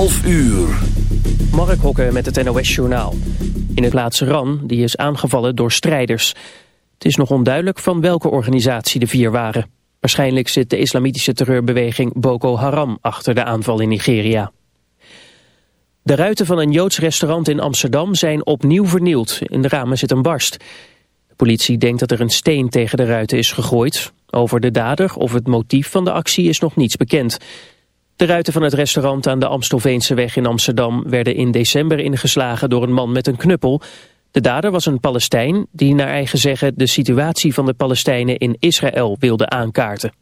11 uur. Mark Hokke met het NOS Journaal. In het plaats Ran, die is aangevallen door strijders. Het is nog onduidelijk van welke organisatie de vier waren. Waarschijnlijk zit de islamitische terreurbeweging Boko Haram achter de aanval in Nigeria. De ruiten van een Joods restaurant in Amsterdam zijn opnieuw vernield. In de ramen zit een barst. De politie denkt dat er een steen tegen de ruiten is gegooid. Over de dader of het motief van de actie is nog niets bekend. De ruiten van het restaurant aan de Amstelveenseweg in Amsterdam werden in december ingeslagen door een man met een knuppel. De dader was een Palestijn die naar eigen zeggen de situatie van de Palestijnen in Israël wilde aankaarten.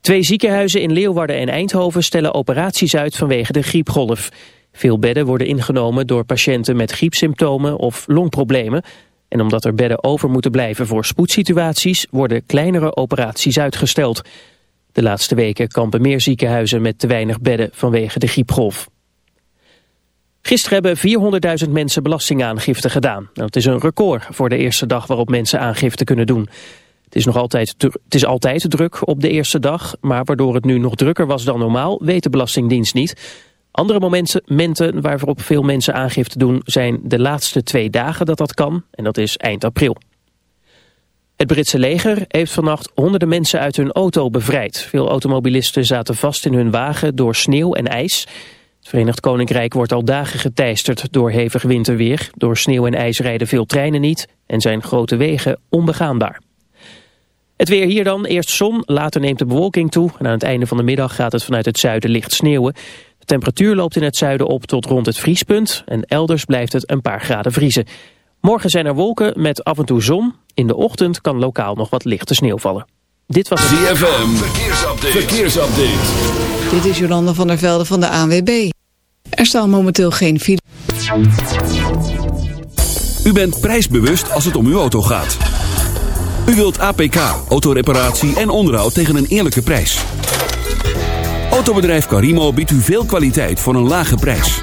Twee ziekenhuizen in Leeuwarden en Eindhoven stellen operaties uit vanwege de griepgolf. Veel bedden worden ingenomen door patiënten met griepsymptomen of longproblemen. En omdat er bedden over moeten blijven voor spoedsituaties worden kleinere operaties uitgesteld. De laatste weken kampen meer ziekenhuizen met te weinig bedden vanwege de griepgolf. Gisteren hebben 400.000 mensen belastingaangifte gedaan. Dat is een record voor de eerste dag waarop mensen aangifte kunnen doen. Het is, nog altijd, het is altijd druk op de eerste dag, maar waardoor het nu nog drukker was dan normaal, weet de Belastingdienst niet. Andere momenten waarop veel mensen aangifte doen zijn de laatste twee dagen dat dat kan, en dat is eind april. Het Britse leger heeft vannacht honderden mensen uit hun auto bevrijd. Veel automobilisten zaten vast in hun wagen door sneeuw en ijs. Het Verenigd Koninkrijk wordt al dagen geteisterd door hevig winterweer. Door sneeuw en ijs rijden veel treinen niet en zijn grote wegen onbegaanbaar. Het weer hier dan, eerst zon, later neemt de bewolking toe... en aan het einde van de middag gaat het vanuit het zuiden licht sneeuwen. De temperatuur loopt in het zuiden op tot rond het vriespunt... en elders blijft het een paar graden vriezen. Morgen zijn er wolken met af en toe zon. In de ochtend kan lokaal nog wat lichte sneeuw vallen. Dit was het... ZFM, verkeersupdate. verkeersupdate. Dit is Jolanda van der Velde van de ANWB. Er staan momenteel geen file. U bent prijsbewust als het om uw auto gaat. U wilt APK, autoreparatie en onderhoud tegen een eerlijke prijs. Autobedrijf Carimo biedt u veel kwaliteit voor een lage prijs.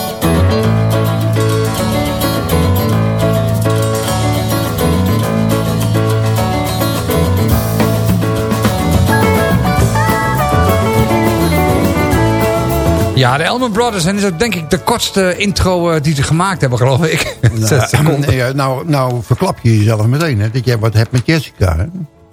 Ja, de Elman Brothers. En is ook denk ik de kortste intro eh, die ze gemaakt hebben, geloof ik. Nou, nee, nou, nou verklap je jezelf meteen, hè, dat jij wat hebt met Jessica. Hè?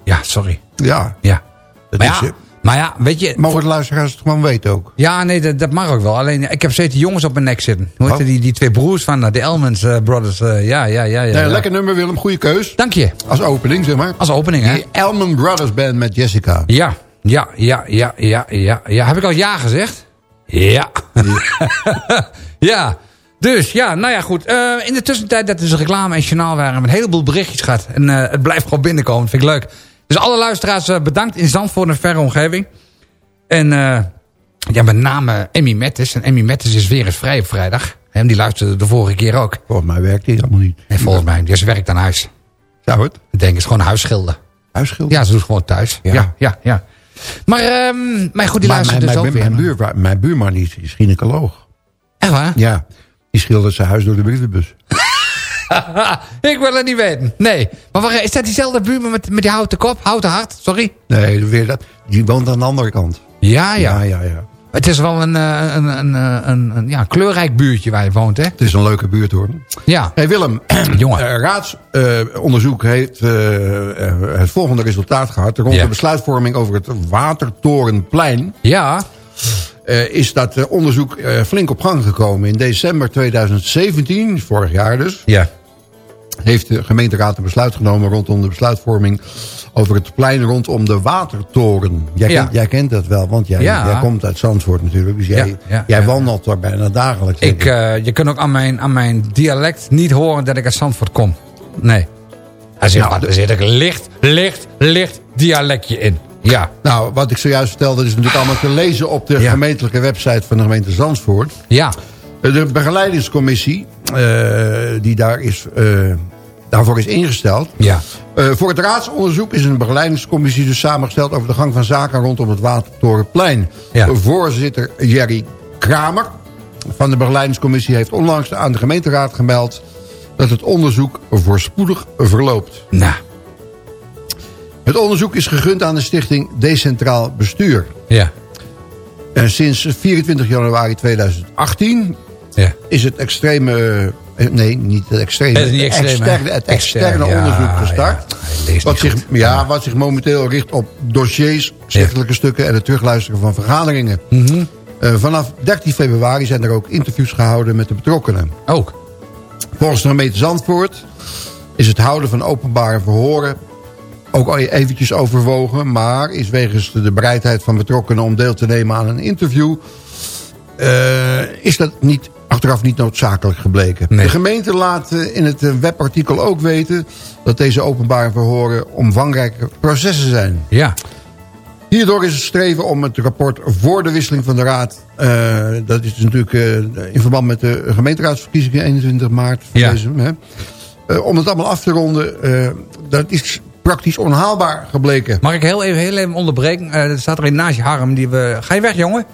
Ja, sorry. Ja, Ja. dat Maar is, ja, maar ja, weet je... mogen de luisteraars het gewoon weten ook. Ja, nee, dat, dat mag ook wel. Alleen, ik heb steeds jongens op mijn nek zitten. Hoe heet Oh. die, die twee broers van eh, de Elmans eh, Brothers. eh, ja, ja, ja, ja. Nee, ja. Lekker nummer Willem, goede keus. Dank je. Als opening, zeg maar. Als opening, hè? Die Elman Brothers Band met Jessica. Ja, ja, ja, ja, ja, ja, ja. Heb ik al ja gezegd? Ja. ja. Dus, ja, nou ja, goed. Eh, in de tussentijd dat dus reclame en journaal waren... we een heleboel berichtjes gehad. En eh, het blijft gewoon binnenkomen. Dat vind ik leuk. Dus alle luisteraars eh, bedankt in Zandvoort en verre omgeving. En ja, met name Emmy Mettes. En Emmy Mettes is weer eens vrij op vrijdag. En die luisterde de vorige keer ook. Volgens mij werkt die helemaal niet. En volgens mij, dus ze werkt aan huis. Zou het? Ik denk, het is gewoon huisschilder. Huisschild? Ja, ze doet gewoon thuis. Ja, Ja. ja, ja. Maar, ehm maar goed, die luistert dus mijn, ook weer. mijn, buur, mijn buurman is, is gynaecoloog. Echt waar? Ja, die schildert zijn huis door de brievenbus. ik wil het niet weten. Nee. Maar wacht, is dat diezelfde buurman met, met die houten kop? Houten hart? Sorry? Nee, weer dat, die woont aan de andere kant. Ja, ja. Ja, ja, ja. Het is wel een, eh, een, een, een, een, een ja, kleurrijk buurtje waar je woont, hè? Het is een leuke buurt hoor. Ja. Hey Willem, Jongen. eh, raadsonderzoek heeft eh, eh, het volgende resultaat gehad. Rond Ja. de besluitvorming over het Watertorenplein. Ja. eh, is dat eh, onderzoek eh, flink op gang gekomen. In december 2017, vorig jaar dus, Ja. heeft de gemeenteraad een besluit genomen rondom de besluitvorming over het plein rondom de Watertoren. Jij, Ja. kent, jij kent dat wel, want jij, Ja. jij komt uit Zandvoort natuurlijk. Dus jij, jij wandelt daar bijna dagelijks. Ik, eh, je kunt ook aan mijn, aan mijn dialect niet horen dat ik uit Zandvoort kom. Nee. Er zit, Nou, er zit een licht, licht, licht dialectje in. Ja. Nou, wat ik zojuist vertelde is natuurlijk allemaal te lezen op de gemeentelijke website van de gemeente Zandvoort. Ja. De begeleidingscommissie, eh, die daar is, eh, daarvoor is ingesteld. Ja. Eh, voor het raadsonderzoek is een begeleidingscommissie dus samengesteld... over de gang van zaken rondom het Watertorenplein. Ja. Voorzitter Jerry Kramer van de begeleidingscommissie... heeft onlangs aan de gemeenteraad gemeld... dat het onderzoek voorspoedig verloopt. Nou. Het onderzoek is gegund aan de stichting Decentraal Bestuur. Ja. En sinds 24 januari 2018 Ja. is het extreme... eh, Nee, niet het extreme. Het niet externe, het externe onderzoek gestart. ja. Wat, zich, goed. ja, wat zich momenteel richt op dossiers, schriftelijke stukken... en het terugluisteren van vergaderingen. Mhm. Eh, vanaf 13 februari zijn er ook interviews gehouden met de betrokkenen. Ook. Volgens de gemeente Zandvoort is het houden van openbare verhoren ook al eventjes overwogen... maar is wegens de bereidheid van betrokkenen om deel te nemen aan een interview... eh, is dat niet, achteraf niet noodzakelijk gebleken. Nee. De gemeente laat eh, in het eh, webartikel ook weten... dat deze openbare verhoren omvangrijke processen zijn. Ja. Hierdoor is het streven om het rapport voor de wisseling van de raad... eh, dat is dus natuurlijk in verband met de gemeenteraadsverkiezingen 21 maart... Van Ja. deze, hè, om het allemaal af te ronden, dat is praktisch onhaalbaar gebleken. Mag ik heel even, heel even onderbreken? Er staat er een naast je Harm. Die we... Ga je weg, jongen?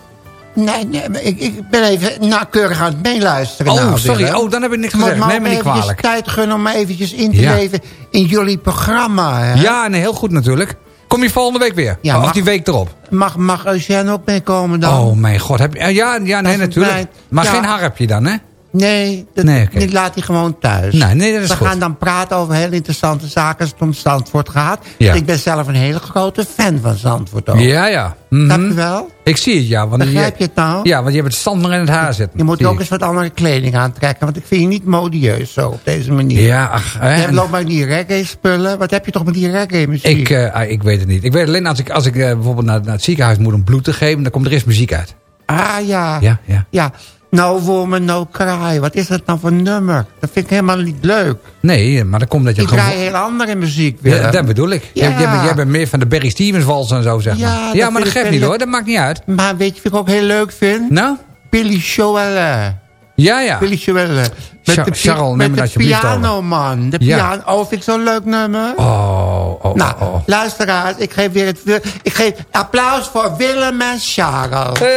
Nee, nee maar ik, ik ben even nauwkeurig aan het meeluisteren. Oh, nou, sorry. Oh, dan heb ik niks gezegd. me Neem me niet kwalijk. tijd gunnen om me eventjes in te Ja. leven in jullie programma. Hè? Ja, nee, heel goed natuurlijk. Kom je volgende week weer? Ja, of mag- die week erop? Mag, mag Eugène ook meekomen dan? Oh, mijn god. Heb eh, Ja, ja nee, natuurlijk. Maar Ja. geen harpje dan, hè? Nee, dat, Nee, laat hij gewoon thuis. Nee, nee, dat is We goed. gaan dan praten over heel interessante zaken als het om Zandvoort gaat. Ja. Ik ben zelf een hele grote fan van Zandvoort ook. Ja, ja. Snap je wel? Ik zie het, ja. Want Begrijp je het nou? Ja, want je hebt het stand nog in het haar zitten. Je moet ook eens wat andere kleding aantrekken. Want ik vind je niet modieus zo op deze manier. Ja, ach. hè, Je en- loopt maar die reggae spullen. Wat heb je toch met die reggae muziek? ik, eh, ah, ik weet het niet. Ik weet alleen als ik, als ik eh, bijvoorbeeld naar, naar het ziekenhuis moet om bloed te geven... dan komt er eerst muziek uit. Ah ja. Ja, ja. Ja. No woman, no cry. Wat is dat nou voor nummer? Dat vind ik helemaal niet leuk. Nee, maar dan komt dat je Ik draai heel andere muziek weer. Ja, dat bedoel ik. Jij, Ja. jij, bent, jij bent meer van de Barry Stevens vals en zo, zeg maar. Ja, maar dat geeft niet hoor. Dat maakt niet uit. Maar weet je wat ik ook heel leuk vind? Nou? Billy Joelle. Ja, ja. Billy Charles, neem met me de piano, man. De Ja. piano. Oh, vind ik zo'n leuk nummer. Oh, oh, nou, oh. luisteraars, ik geef weer het... Ik geef applaus voor Willem en Charles. Eh,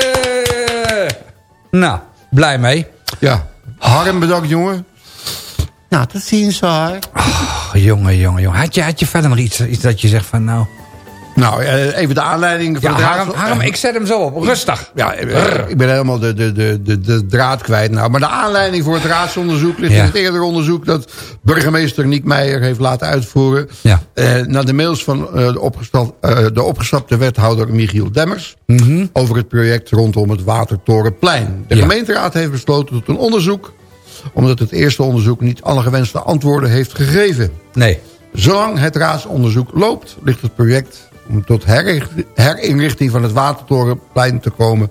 nou, blij mee. Ja, Harm bedankt jongen. Nou, tot ziens hoor. Oh, jongen, jongen, jongen. Had je, had je verder nog iets, iets dat je zegt van nou... Nou, eh, even de aanleiding voor Ja, het Harm, ik zet hem zo op. Rustig. Ja, eh, ik ben helemaal de, de, de, de, draad kwijt nou. Maar de aanleiding voor het raadsonderzoek ligt in het eerdere onderzoek... dat burgemeester Niek Meijer heeft laten uitvoeren... Ja. Eh, naar de mails van de, opgestap, de opgestapte wethouder Michiel Demmers... over het project rondom het Watertorenplein. De gemeenteraad heeft besloten tot een onderzoek... omdat het eerste onderzoek niet alle gewenste antwoorden heeft gegeven. Nee. Zolang het raadsonderzoek loopt, ligt het project om tot herinricht- herinrichting van het Watertorenplein te komen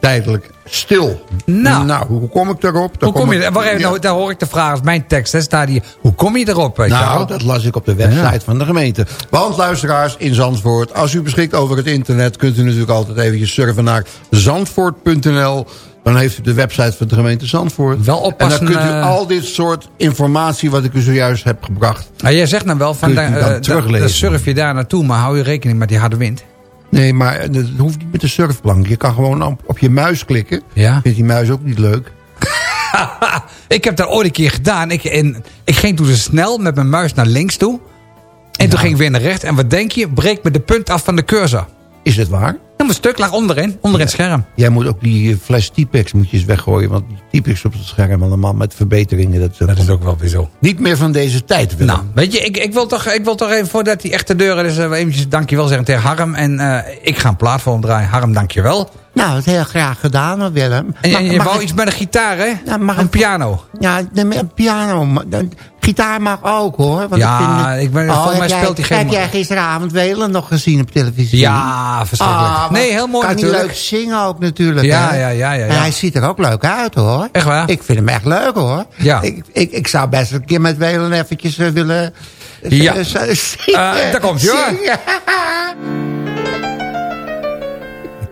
tijdelijk stil. Nou. hoe kom ik daarop? Daar Hoe kom je, ik- even, Ja. nou, daar hoor ik de vraag, als mijn tekst, hè, staat hier. Hoe kom je erop? Weet Nou, dat las ik op de website Ja. van de gemeente. Want luisteraars in Zandvoort, als u beschikt over het internet... kunt u natuurlijk altijd eventjes surfen naar zandvoort.nl. Dan heeft u de website van de gemeente Zandvoort. Wel oppassen, En dan kunt u eh, al dit soort informatie wat ik u zojuist heb gebracht... Nou, jij zegt nou wel, van, da- dan eh, da- teruglezen. dan surf je daar naartoe, maar hou je rekening met die harde wind. Nee, maar dat hoeft niet met de surfplank. Je kan gewoon op, op je muis klikken. Ja. Vindt die muis ook niet leuk? Ik heb dat ooit een keer gedaan. Ik, en, ik ging toen dus snel met mijn muis naar links toe. En toen ging ik weer naar rechts. En wat denk je? Breekt me de punt af van de cursor. Is het waar? Helemaal stuk lag onderin. Onder in het scherm. Jij moet ook die eh, fles Typex moet je eens weggooien. Want die Typex op het scherm allemaal met verbeteringen. Dat, Dat is ook wel weer zo. Niet meer van deze tijd, Willem. Nou, weet je, ik, ik, wil toch, ik wil toch even voordat die echte deuren is, uh, eventjes dankjewel zeggen tegen Harm. En eh, ik ga een plaat voor hem draaien. Harm, dankjewel. Nou, dat heel graag gedaan, Willem. En, Mag- en je mag wou ik- iets met een gitaar, hè? Nou, mag een piano. Ja, een piano. Gitaar mag ook, hoor. Want Ja, ik, vind, ik ben- volgens heb mij jij- speelt hij geen- Heb jij gisteravond Welen nog gezien op televisie? Ja, verschrikkelijk. Ah, nee, heel mooi kan natuurlijk. hij leuk zingen ook natuurlijk. Ja, hè? ja, ja, ja, En ja. hij ziet er ook leuk uit hoor. Echt waar? Ik vind hem echt leuk hoor. Ja. Ik, ik, ik zou best een keer met Welen eventjes eh, willen... eh, Ja. eh, zingen. Eh, daar komt hij, hoor.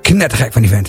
Knettergek van die vent.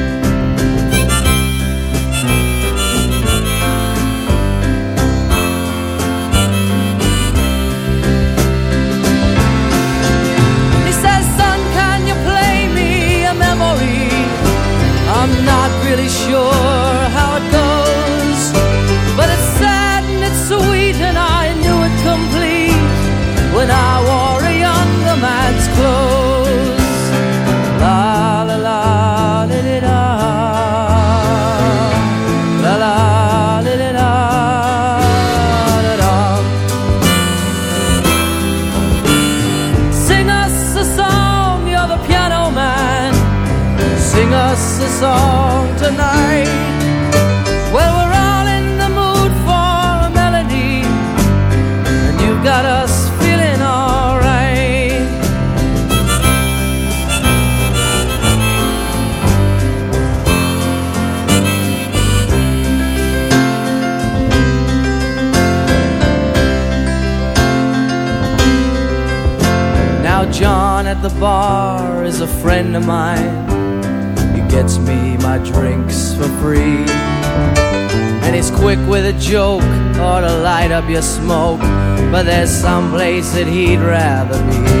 Smoke. But there's some place that he'd rather be.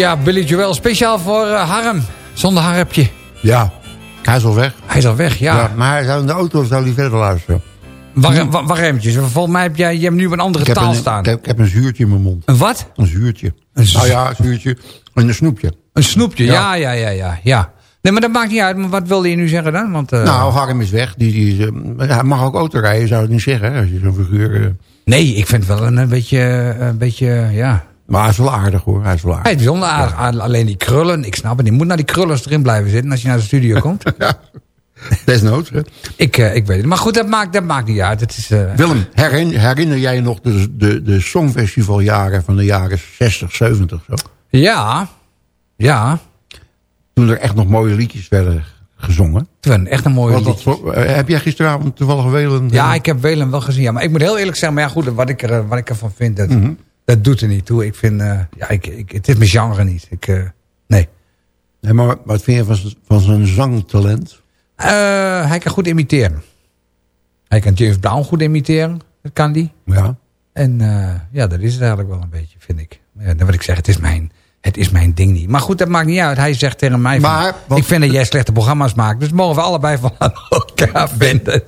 Ja, Billy Joel, speciaal voor eh, Harm. Zonder harpje. Ja, hij is al weg. Hij is al weg, ja. Ja, maar hij zou in de auto zou hij verder luisteren. War, wa- warempjes. Volgens mij heb jij je hebt nu een andere Ik taal een, staan. ik, heb, ik heb een zuurtje in mijn mond. Een wat? Een zuurtje. Een nou ja, een zuurtje. En een snoepje. Een snoepje, Ja. ja, ja, ja, ja. ja. Nee, maar dat maakt niet uit. Maar wat wilde je nu zeggen dan? Want, eh, Nou, Harm is weg. Die, die, eh, hij mag ook auto rijden, zou het niet zeggen. Als je zo'n figuur... Nee, ik vind het wel een, een beetje, een beetje, ja... maar hij is wel aardig hoor. Hij is wel Hij aardig. is bijzonder aardig. Ah, Alleen die krullen, ik snap het. Die moet naar die krullers erin blijven zitten als je naar de studio komt. Desnoods. Hè. ik, eh, ik weet het. Maar goed, dat maakt, dat maakt niet uit. Het is, eh, Willem, herin- herinner jij je nog de, de, de songfestivaljaren van de jaren 60, 70? Zo? ja, ja. Toen er echt nog mooie liedjes werden gezongen. Was echt een mooie dat liedje. eh, heb jij gisteravond toevallig Welen? Ja, ik heb Welen wel gezien. Ja, maar ik moet heel eerlijk zeggen, maar ja, goed, wat ik, er, wat ik ervan vind, dat, Mhm. Dat doet er niet toe. Ik vind, eh, ja, ik, ik, het is mijn genre niet. Ik, eh, nee. Nee, maar wat vind je van, van zijn zangtalent? Eh, hij kan goed imiteren. Hij kan James Brown goed imiteren. Dat kan die. Ja. En ja, dat is het eigenlijk wel een beetje, vind ik. Ja, wat ik zeg, het is, mijn, het is mijn ding niet. Maar goed, dat maakt niet uit. Hij zegt tegen mij... van, Maar, want- ik vind dat jij slechte programma's maakt. Dus mogen we allebei van elkaar vinden.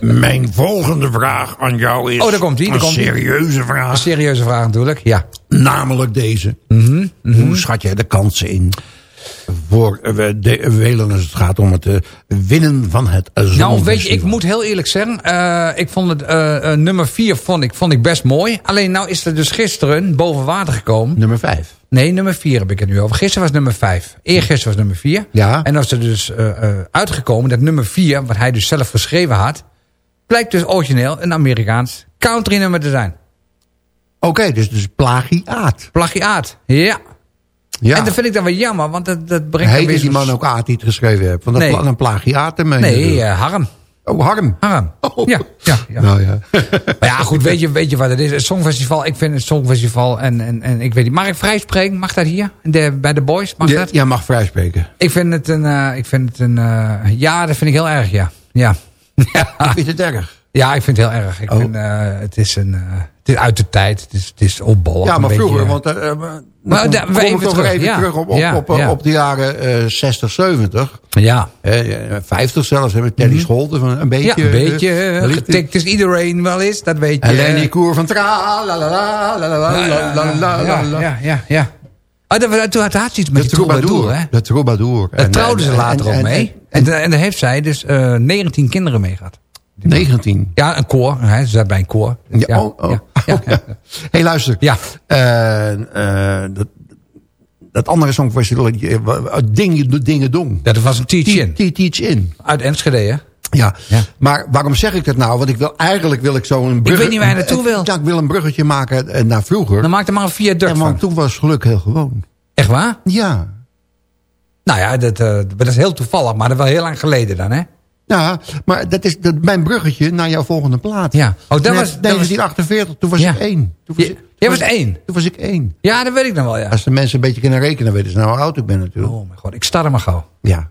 Mijn volgende vraag aan jou is... Oh, daar komt-ie, daar Een komt-ie. serieuze Een vraag. serieuze vraag natuurlijk. Ja. Namelijk deze. Mhm, Hoe schat jij de kansen in voor eh, de Welen als het gaat om het eh, winnen van het Nou, weet je, ik moet heel eerlijk zeggen. eh, ik vond het eh, nummer 4 vond ik, vond ik best mooi. Alleen nou is er dus gisteren boven water gekomen. Nummer 5. Nee, nummer 4 heb ik het nu over. Gisteren was nummer 5. Eergisteren was nummer 4. Ja. En dan is er dus eh, uitgekomen dat nummer 4, wat hij dus zelf geschreven had... blijkt dus origineel een Amerikaans country nummer te zijn. Oké, dus, dus plagiaat. Plagiaat. Ja. Ja. En dat vind ik dan wel jammer, want dat, dat brengt... Heette die man ook Aad die het geschreven heeft? Want dat Nee. een plagiaat ermee. Nee, eh, Harm. Oh, Harm. Harm. Oh. Ja, ja, ja. Nou ja. Maar ja, goed, weet je, weet je wat het is? Het Songfestival, ik vind het Songfestival en, en, en ik weet niet. Mag ik vrij spreken? Mag dat hier? De, bij de boys? Mag Ja, dat? jij mag vrij spreken. Ik vind het een, eh, ik vind het een, eh, ja, dat vind ik heel erg, ja. Ja. Ja, Ik vind het erg. ja ik vind het heel erg. Ik Oh. vind, het is een, het is uit de tijd, het is, het is opbal. Ja, maar vroeger, want uh, maar, kom, kom even toch terug, even ja. terug op, op, ja, op, op, ja. op de jaren uh, 60, 70. Ja. Uh, 50 zelfs hebben Teddy mhm. Scholten van een beetje... een beetje uh, getikt is iedereen wel eens, dat weet je. En Lenny Koer van tra la la la la la la la Ja, ja, ja. Toen dat, dat, iets met de troubadour, hè? De troubadour. Daar trouwden ze later en, ook mee. En, en, en, en daar heeft zij dus 19 kinderen mee gehad. 19. Ja, een koor. Hè, ze zat bij een koor. Dus Ja, oh, oh. ja, ja, ja. hey, luister. Ja. Eh, eh, dat, dat andere songfestival, eh, Dingen, dingen Dong. Ja, dat was een teach-in. Teach teach in. Uit Enschede, hè? Ja. Ja. maar waarom zeg ik dat nou? Want ik wil, eigenlijk wil ik zo een brugge... weet niet waar je naartoe wil. Ja, ik wil een bruggetje maken eh, naar vroeger. Dan maak er maar een viaduct en want toen was geluk heel gewoon. Echt waar? Ja. Nou ja, dat, eh, dat is heel toevallig. Maar dat is wel heel lang geleden dan, hè? Ja, maar dat is dat, mijn bruggetje naar jouw volgende plaat. Ja. Oh, dat Net- was- dat was- 1948, toen was Ja. ik één. Toen was ik- toen jij was één? Toen was ik één. Ja, dat weet ik dan wel, ja. Als de mensen een beetje kunnen rekenen, weten ze nou hoe oud ik ben natuurlijk. Oh mijn god, ik start er maar gauw. Ja.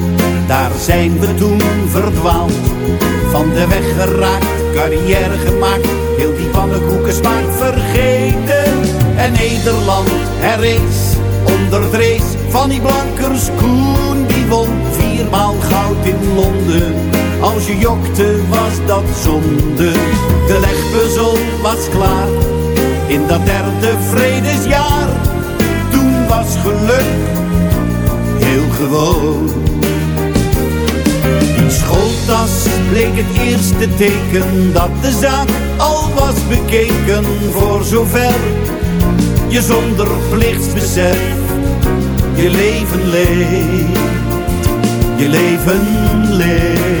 daar zijn we toen verdwaald. Van de weg geraakt, carrière gemaakt, heel die pannenkoeken smaak vergeten. En Nederland herrees onder het van die blankers Koen. Die won viermaal goud in Londen. Als je jokte was dat zonde. De legpuzzel was klaar in dat derde vredesjaar. Toen was geluk heel gewoon. Schooltas bleek het eerste teken dat de zaak al was bekeken voor zover je zonder plichtsbesef je leven leeft, je leven leeft.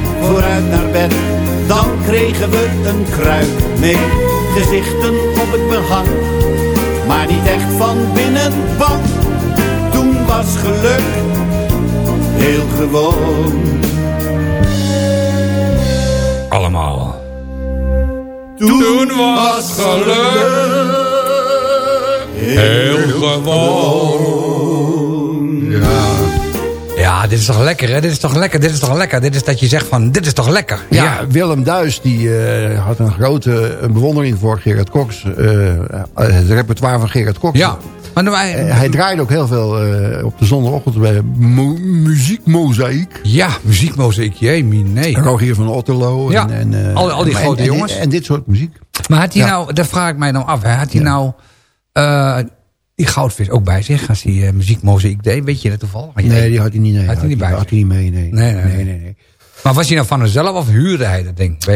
vooruit naar bed. Dan kregen we een kruik mee, gezichten op het behang. Maar niet echt van binnen bang, toen was geluk heel gewoon. Allemaal. Toen was geluk heel gewoon. Dit is toch lekker, hè? Dit is toch lekker, dit is toch lekker. Dit is dat je zegt van, dit is toch lekker. Ja, Willem Duis die, eh, had een grote bewondering voor Gerard Cox. eh, het repertoire van Gerard Cox. Ja. Maar Eh, hij draaide ook heel veel op de zondagochtend bij mu muziekmozaïek. Ja, muziekmozaïek, jee, nee. Rogier van Otterlo. Ja, en, en, al- al die en- grote en- jongens. En, dit soort muziek. Maar had hij Ja. nou, daar vraag ik mij nou af, hè? had hij nou die goudvis ook bij zich als hij uh, muziekmozaïek deed? Weet je dat toevallig? Nee, die had hij niet, nee, Had hij niet bij Had hij niet mee, nee. Nee, nee, nee. nee, nee. Maar was hij nou van zichzelf of huurde hij dat ding? Bij,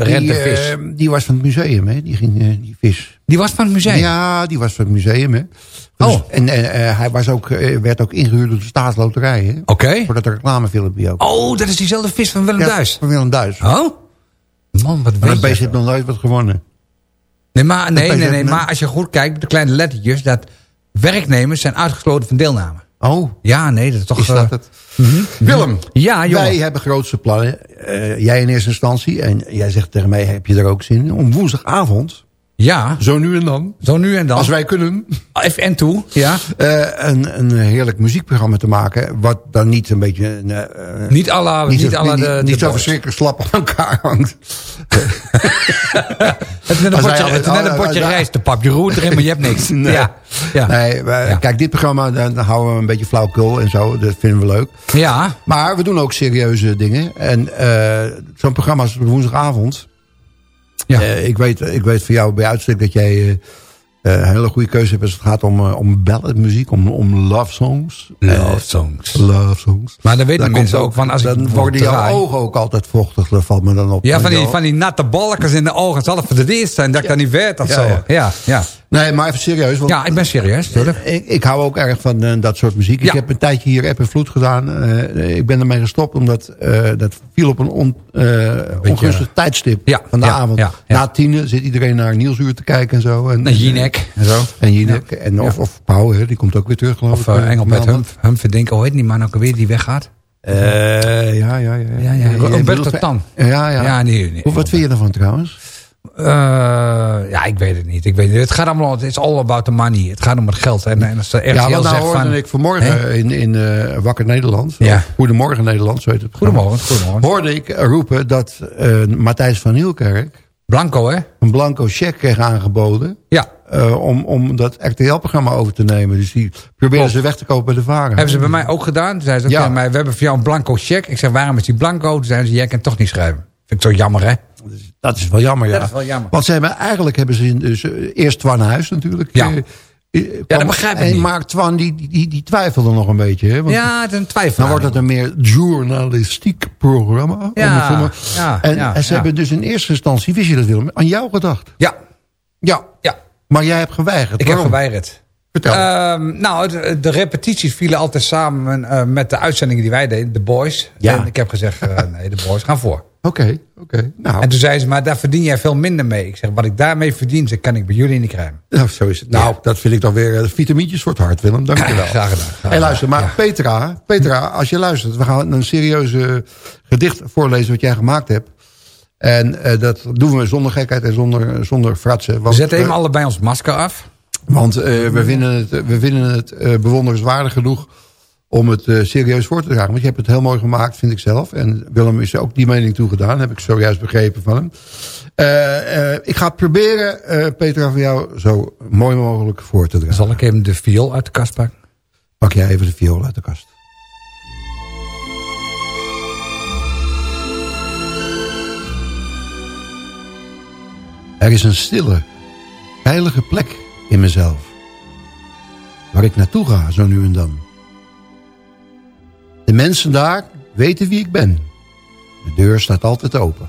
Eh, die, eh, die was van het museum, hè? Die ging, eh, die vis. die was van het museum? Ja, die was van het museum, hè? Dus- Oh. En eh, eh, hij was ook, eh, werd ook ingehuurd door de staatsloterij, hè? Oké. Voor dat reclamefilmpje ook. Oh, dat is diezelfde vis van Willem Ja, Duis. Van Willem Duis. Oh? Man, wat Maar weet dat je? beest heeft nog nooit wat gewonnen. Nee, maar, nee, nee, nee, maar als je goed kijkt, de kleine lettertjes, dat werknemers zijn uitgesloten van deelname. Oh, Ja, nee, dat is toch... is eh, dat het? Willem, Ja, jongen. wij hebben grootste plannen. Eh, jij in eerste instantie. En jij zegt tegen mij, heb je er ook zin in? Om woensdagavond, Ja, zo nu en dan, zo nu en dan. als wij kunnen... Even en toe, ja. eh, een, een heerlijk muziekprogramma te maken. Wat dan niet een beetje... een, eh, Niet alle, niet, niet, de, niet de zo verschrikkelijk slap aan elkaar hangt. Het net een bordje, wij- het is net een bordje ja. rijstepap. Je roert erin, maar je hebt niks. Nee. Ja, ja. Nee, Ja. kijk, dit programma, dan, houden we een beetje flauwkul en zo. Dat vinden we leuk. ja, Maar we doen ook serieuze dingen. En eh, zo'n programma is woensdagavond. Ja. Eh, ik, weet, ik weet van jou bij uitstek dat jij eh, eh, een hele goede keuze hebt als het gaat om, eh, om balladmuziek, om, om love songs. love songs. Love songs. Maar dan weten mensen komt ook van als Dan worden jouw ogen ook altijd vochtig. Dat valt me dan op. Ja, van die, van die natte balkens in de ogen. Zal het voor de eerst zijn dat ik dat niet weet of Ja, zo. ja. Ja, ja. Nee, maar even serieus. Want Ja, ik ben serieus. Ik, ik hou ook erg van eh, dat soort muziek. Ja. Ik heb een tijdje hier App en Vloed gedaan. Eh, ik ben ermee gestopt omdat eh, dat viel op een on, ongunstig tijdstip Ja, van de ja, avond. ja, ja. Na tienen zit iedereen naar Nieuwsuur te kijken en zo. En, En Jinek en zo. En Jinek. En of, of Pauw, hè, die komt ook weer terug geloof Of ik. eh, Engelbert maandag. Hump, Humperdinck, hoe heet die man ook alweer die weggaat? Eh, ja, ja, ja. Ja, ja, Tan. Ja, ja. Ja, nee, nee. Hoe- Wat vind je ervan trouwens? Eh, ja, ik weet het niet. Ik weet het. niet. Het gaat allemaal, het is all about the money. Het gaat om het geld. En, en als de RTL Ja, want nou hoorde van... ik vanmorgen in, in eh, Wakker Nederland. Ja. Goedemorgen Nederland, zo heet het. Goedemorgen, goedemorgen. Hoorde ik roepen dat eh, Matthijs van Nieuwkerk Blanco, hè? een blanco cheque kreeg aangeboden. Ja. om, om dat RTL-programma over te nemen. Dus die probeerden ze weg te kopen bij de varen. Hebben ze bij mij ook gedaan. Toen zeiden ze, Ja. maar we hebben voor jou een blanco check. Ik zeg, waarom is die blanco? Toen zeiden ze, jij kan toch niet schrijven. Vind ik zo jammer, hè? Dat is wel jammer, ja. Dat is wel jammer. Want ze hebben, eigenlijk hebben ze in, dus, eh, eerst Twan Huis natuurlijk. Ja. eh, eh, dat kwam- begrijp ik en niet. Maar Twan die, die, die twijfelde nog een beetje. Hè? Want Ja, het is een twijfel. Dan wordt het een meer journalistiek programma. Ja, Om het ja, en, ja, en ze ja. hebben dus in eerste instantie, wist je dat Willem, aan jou gedacht. Ja, Ja, ja. maar jij hebt geweigerd. Ik heb Waarom? geweigerd. Vertel. Ehm, nou, de, de repetities vielen altijd samen met de uitzendingen die wij deden, de boys. Ja. En ik heb gezegd, nee, de boys gaan voor. Oké, oké. Nou, En toen zei ze, maar daar verdien jij veel minder mee. Ik zeg, wat ik daarmee verdien, zeg, kan ik bij jullie niet krijgen. nou, zo is het. Nou, dat vind ik dan weer eh, vitamintjes voor het hart, Willem. Dank je wel. Graag gedaan. graag Hey, luister, maar. Petra, Petra, als je luistert, we gaan een serieuze gedicht voorlezen wat jij gemaakt hebt. En eh, dat doen we zonder gekheid en zonder, zonder fratsen. We zetten even eh, allebei ons masker af. Want eh, we vinden het, we vinden het eh, bewonderenswaardig genoeg om het eh, serieus voor te dragen. Want je hebt het heel mooi gemaakt, vind ik zelf. En Willem is ook die mening toegedaan, heb ik zojuist begrepen van hem. Eh, eh, ik ga proberen, Petra, voor jou zo mooi mogelijk voor te dragen. Zal ik even de viool uit de kast pakken? Pak jij even de viool uit de kast. Er is een stille, veilige plek in mezelf. Waar ik naartoe ga, zo nu en dan. De mensen daar weten wie ik ben. De deur staat altijd open.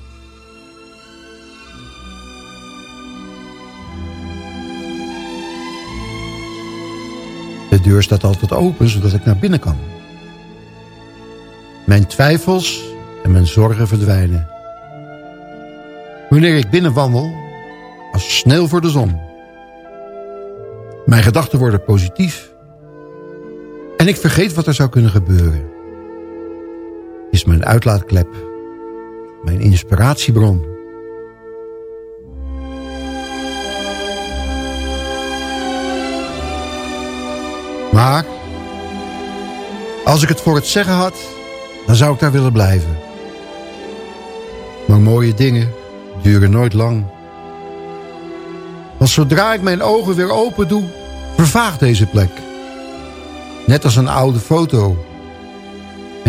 De deur staat altijd open, zodat ik naar binnen kan. Mijn twijfels en mijn zorgen verdwijnen. Wanneer ik binnenwandel, als sneeuw voor de zon. Mijn gedachten worden positief. En ik vergeet wat er zou kunnen gebeuren. Is mijn uitlaatklep. Mijn inspiratiebron. Maar als ik het voor het zeggen had, dan zou ik daar willen blijven. Maar mooie dingen duren nooit lang. Want zodra ik mijn ogen weer open doe, vervaagt deze plek. Net als een oude foto.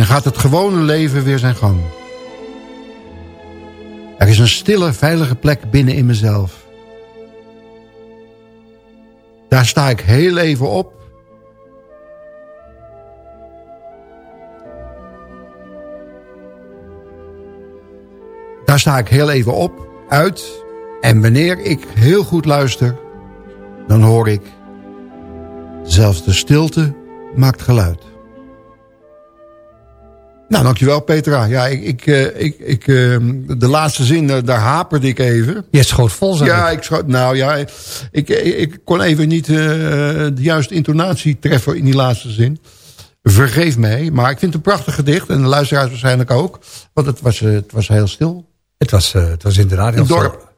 En gaat het gewone leven weer zijn gang. Er is een stille, veilige plek binnen in mezelf. Daar sta ik heel even op Daar sta ik heel even op, uit. En wanneer ik heel goed luister, dan hoor ik... Zelfs de stilte maakt geluid. Nou, dankjewel Petra. Ja, ik, ik, eh, ik, ik, eh, de laatste zin, eh, daar haperde ik even. Je schoot vol, zeg Ja, ik. schoot, nou ja, ik, ik, kon even niet de juiste intonatie treffen in die laatste zin. Vergeef mij, maar ik vind het een prachtig gedicht. En de luisteraars waarschijnlijk ook. Want het was, het was heel stil. Het was, het was inderdaad heel In het dorp.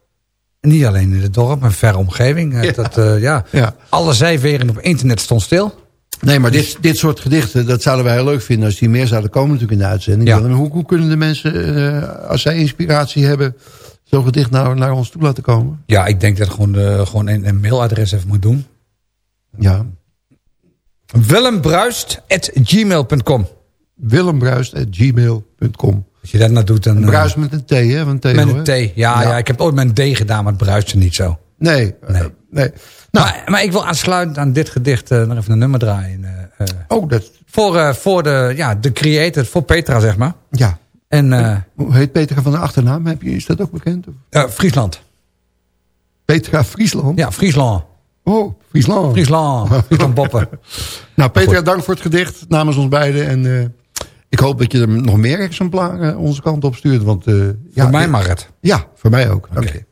Niet alleen in het dorp, maar verre omgeving. Ja. Dat, ja. Ja. Alle zijwegen op internet stond stil. Nee, maar dit, dit soort gedichten, dat zouden wij heel leuk vinden... als die meer zouden komen natuurlijk in de uitzending. Ja. Hoe, hoe kunnen de mensen, eh, als zij inspiratie hebben... zo'n gedicht naar, naar ons toe laten komen? Ja, ik denk dat gewoon, eh, gewoon een, een mailadres even moet doen. Ja. willembruist.gmail.com Willembruist.gmail.com Als je dat nou doet, dan... eh, Bruist met een T, hè? Van Theo, met een T. Ja, ja. ik heb ooit met een D gedaan, maar het bruiste niet zo. Nee, Nee. nee. Nou, maar, maar ik wil aansluitend aan dit gedicht eh, nog even een nummer draaien. eh, eh, oh, dat, voor, voor de, ja, de creator, voor Petra, zeg maar. ja. En Hoe heet Petra van de achternaam? Heb je, is dat ook bekend? Friesland. Petra Friesland? Ja, Friesland. Oh, Friesland. Friesland. Friesland Boppen. Nou, Petra, dank voor het gedicht namens ons beiden. En ik hoop dat je er nog meer exemplaren onze kant op stuurt. Want, ja, Voor mij mag het. Ja, voor mij ook. Dank je.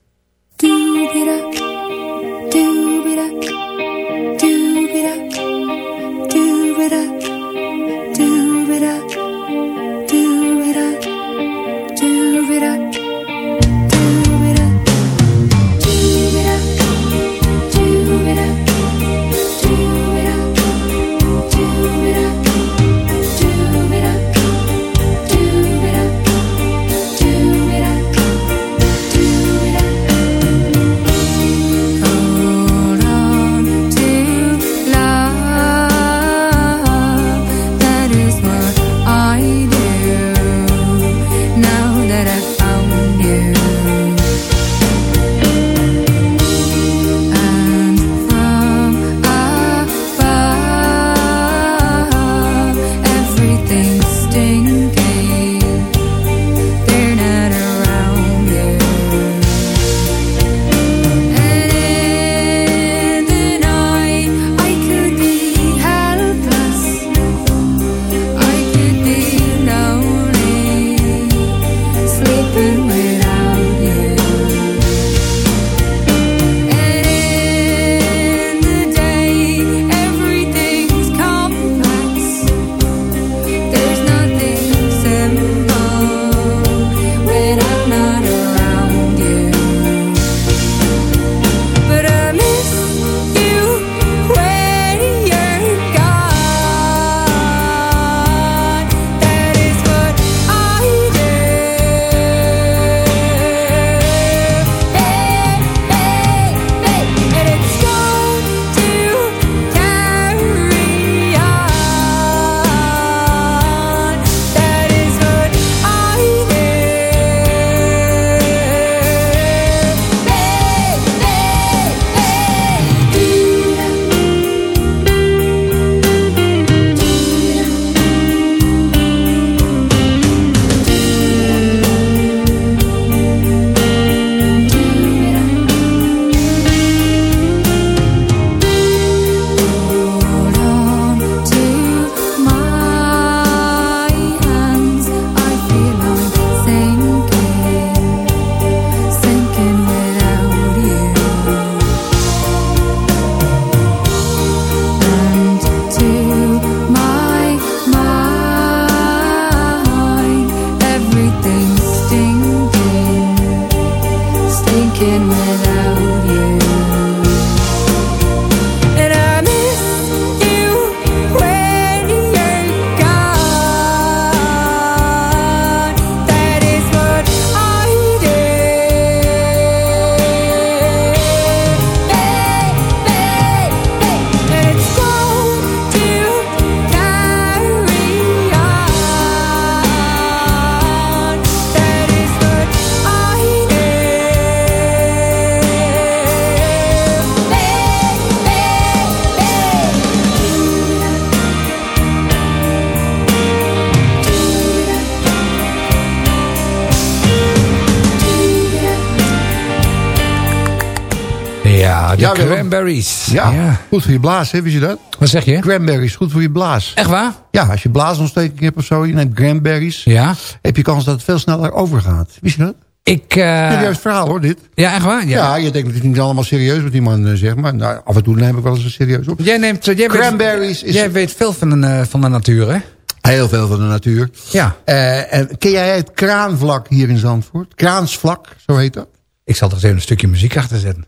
Cranberries. Ja, goed voor je blaas, hè, wist je dat? Wat zeg je? Cranberries, goed voor je blaas. Echt waar? Ja, als je blaasontsteking hebt of zo, je neemt cranberries... Ja. heb je kans dat het veel sneller overgaat. Wist je dat? Ik... eh, Serieus verhaal hoor, dit. ja, echt waar? Ja, Ja. je denkt dat het niet allemaal serieus wat die man eh, zegt. Maar nou, af en toe neem ik wel eens een serieus op. Jij neemt... eh, Jij Cranberries weet, is- Jij weet veel van de, van de natuur, hè? Heel veel van de natuur. Ja. En ken jij het kraanvlak hier in Zandvoort? Kraansvlak, zo heet dat. Ik zal er eens even een stukje muziek achter zetten.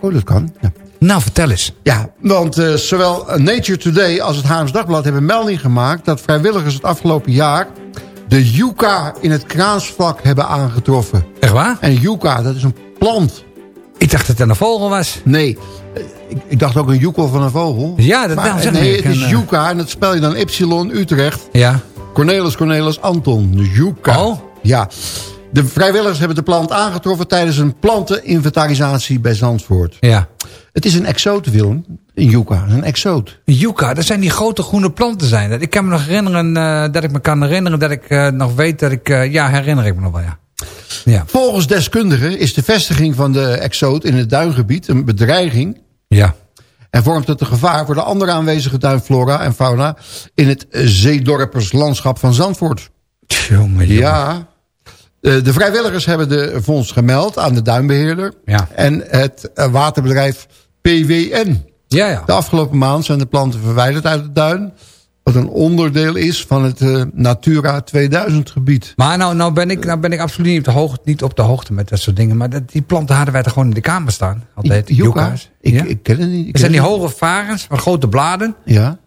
Oh, dat kan. Ja, Nou, vertel eens. ja want eh, zowel Nature Today als het Haarlems Dagblad hebben melding gemaakt... dat vrijwilligers het afgelopen jaar de yucca in het kraansvlak hebben aangetroffen. Echt waar? En yucca, dat is een plant. Ik dacht dat het een vogel was. Nee, eh, ik, ik dacht ook een joekel van een vogel. Ja, dat maar, wel, zeg Nee, het is eh, yucca en dat spel je dan Ypsilon Utrecht. Ja. Cornelis Cornelis Anton, dus yucca. Oh. Ja. De vrijwilligers hebben de plant aangetroffen tijdens een planteninventarisatie bij Zandvoort. Ja. Het is een exoot, Willem. Een yucca, een exoot. Yucca, dat zijn die grote groene planten zijn. Ik kan me nog herinneren eh, dat ik me kan herinneren dat ik eh, nog weet dat ik... eh, ja, herinner ik me nog wel, ja. Ja. Volgens deskundigen is de vestiging van de exoot in het duingebied een bedreiging... Ja. en vormt het een gevaar voor de andere aanwezige duinflora en fauna... in het zeedorperslandschap van Zandvoort. Jongen. Ja. Eh, De vrijwilligers hebben de vondst gemeld aan de duinbeheerder... Ja. en het eh, waterbedrijf PWN. Ja, ja. De afgelopen maand zijn de planten verwijderd uit de duin... wat een onderdeel is van het eh, Natura 2000 gebied. Maar nou, nou, ben ik, nou ben ik absoluut niet op, de hoogte, niet op de hoogte met dat soort dingen. Maar dat, die planten hadden wij toch gewoon in de kamer staan? Altijd. Ik, ja? ik ken het niet. Ik Er zijn die het hoge varens, met grote bladen. Ja.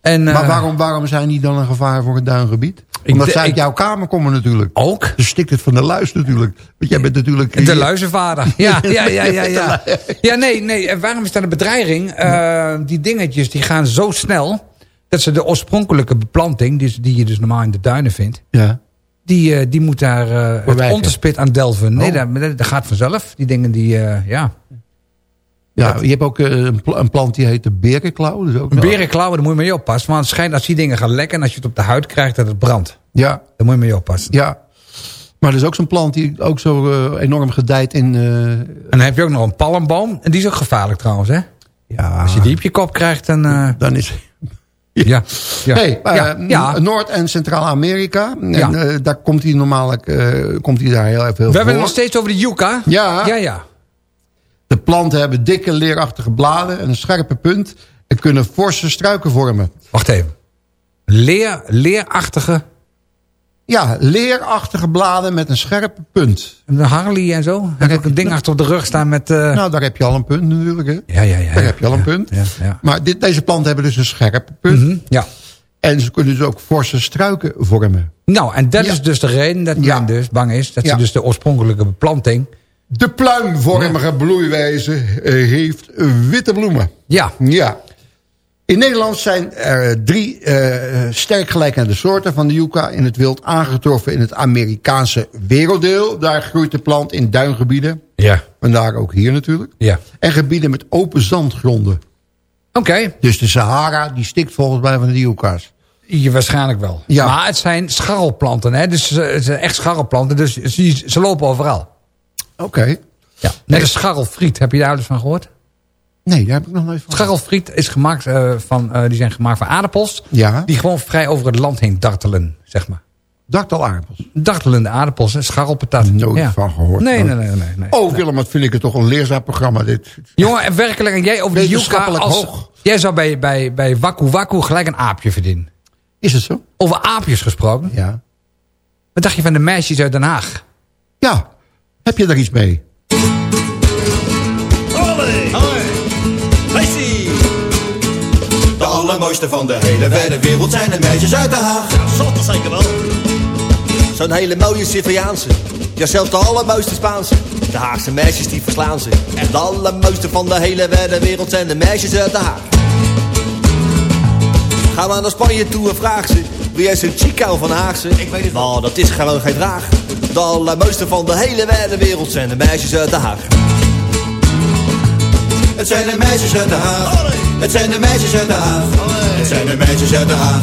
En, Maar waarom, waarom zijn die dan een gevaar voor het duingebied? Omdat de- zij uit ik- jouw kamer komen natuurlijk. Ook? Dus stikt het van de luis natuurlijk. Want jij bent natuurlijk... De luizenvader. Ja, ja, ja, ja. Ja, ja nee, nee. En waarom is dat een bedreiging? Eh, die dingetjes die gaan zo snel... dat ze de oorspronkelijke beplanting... die, die je dus normaal in de duinen vindt... Ja. die, eh, die moet daar eh het onderspit aan delven. Nee, Oh. dat, dat gaat vanzelf. Die dingen die... ja. Ja, je hebt ook eh, een, pla- een plant die heet de berenklauw. Dus ook Een berenklauwen, daar moet je mee oppassen. Want het schijnt als die dingen gaan lekken... en als je het op de huid krijgt, dat het brandt. Ja, Daar moet je mee oppassen. ja. Maar er is ook zo'n plant die ook zo eh, enorm gedijt in... eh, En dan heb je ook nog een palmboom. En die is ook gevaarlijk trouwens, hè? ja, Als je die op je kop krijgt, dan... dan is... ja. Ja. Hey, ja. ja. Noord- en Centraal-Amerika. En Ja. daar komt hij normaal komt hij daar heel even veel We hebben het nog steeds over de yucca. Ja. Ja, ja. De planten hebben dikke leerachtige bladen en een scherpe punt... en kunnen forse struiken vormen. Wacht even. Leer, leerachtige... Ja, leerachtige bladen met een scherpe punt. Een Harley en zo. Heb ik een ding achter op de rug staan met... eh, Nou, daar heb je al een punt natuurlijk. Hè? ja, ja, ja. Daar heb je al een ja, punt. Ja, ja. Maar dit, deze planten hebben dus een scherpe punt. Mhm, ja. En ze kunnen dus ook forse struiken vormen. Nou, en dat is dus de reden dat men dus bang is... dat ze dus de oorspronkelijke beplanting... De pluimvormige bloeiwijze eh, heeft witte bloemen. Ja, Ja. In Nederland zijn er drie eh, sterk gelijkende soorten van de yucca in het wild aangetroffen in het Amerikaanse werelddeel. Daar groeit de plant in duingebieden. ja, Vandaar ook hier natuurlijk. ja. En gebieden met open zandgronden. Oké, Dus de Sahara, die stikt volgens mij van de yucca's. je waarschijnlijk wel. Ja. Maar het zijn scharrelplanten, hè. Dus eh, het zijn echt scharrelplanten, dus ze, ze lopen overal. Oké. Ja. Net als scharrelfriet, heb je daar dus van gehoord? Nee, daar heb ik nog nooit van. Scharrelfriet is gemaakt, eh, van, eh, die zijn gemaakt van aardappels... Ja, die gewoon vrij over het land heen dartelen, zeg maar. dartelaardappels. Dartelende aardappels, scharrelpatat. Nooit Ja. van gehoord. Nee, nee, nee. nee, nee. Oh Willem, wat vind ik het toch een leerzaam programma dit. Jongen, en werkelijk, en jij over de Wetenschappelijk als... hoog. Jij zou bij, bij, bij Waku Waku gelijk een aapje verdienen. Is het zo? Over aapjes gesproken. Ja. Wat dacht je van de meisjes uit Den Haag? Ja. Heb je daar iets mee? De allermooiste van de hele verre wereld zijn de meisjes uit Den Haag. Zal dat zeker wel. Zo'n hele mooie Siciliaanse. Ja, zelfs de allermooiste Spaanse. De Haagse meisjes die verslaan ze. En de allermooiste van de hele verre wereld zijn de meisjes uit Den Haag. Gaan we naar Spanje toe en vraag ze. Wil jij zo'n chico van Haagse? Ik weet het wel. Nou, dat is gewoon geen vraag. De allermooiste van de hele verre wereld zijn de meisjes uit Den Haag. Het zijn de meisjes uit Den Haag. Het zijn de meisjes uit Den Haag. Het zijn de meisjes uit Den Haag.